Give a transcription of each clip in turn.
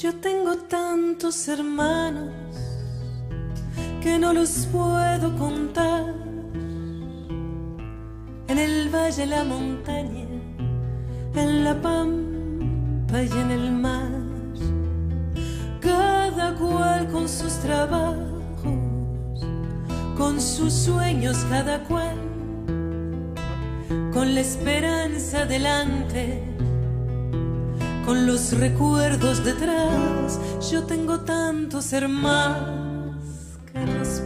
Yo tengo tantos hermanos que no los puedo contar. En el valle, la montaña, en la pampa y en el mar. Cada cual con sus trabajos, con sus sueños, cada cual con la esperanza delante con los recuerdos detrás. Yo tengo tantos hermanos que los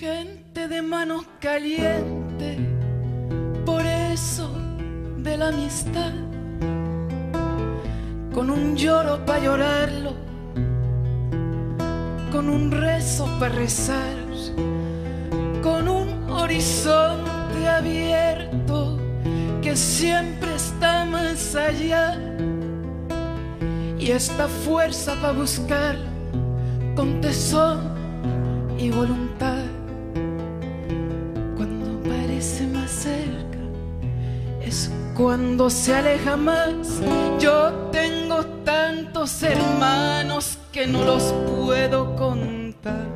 Gente de manos calientes, por eso de la amistad, con un lloro para llorarlo, con un rezo para rezar, con un horizonte abierto que siempre está más allá, y esta fuerza para buscar con tesón y voluntad cuando se aleja más. Yo tengo tantos hermanos que no los puedo contar.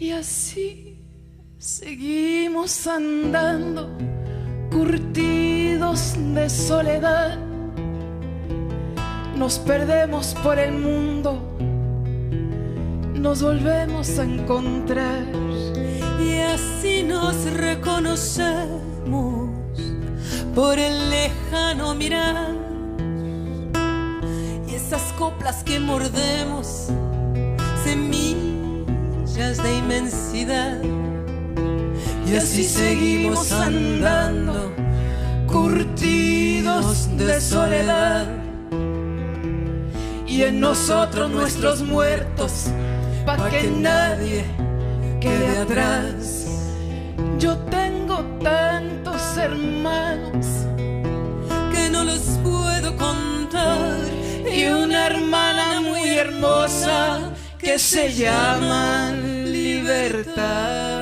Y así seguimos andando, curtidos de soledad. Nos perdemos por el mundo, nos volvemos a encontrar. Y así nos reconocemos por el lejano mirar. Y esas coplas que mordemos, de inmensidad. Y así seguimos andando, curtidos de soledad. Y en nosotros nuestros muertos, pa' que nadie quede atrás. Yo tengo tantos hermanos que no los puedo contar. y una hermana muy hermosa que se llama libertad.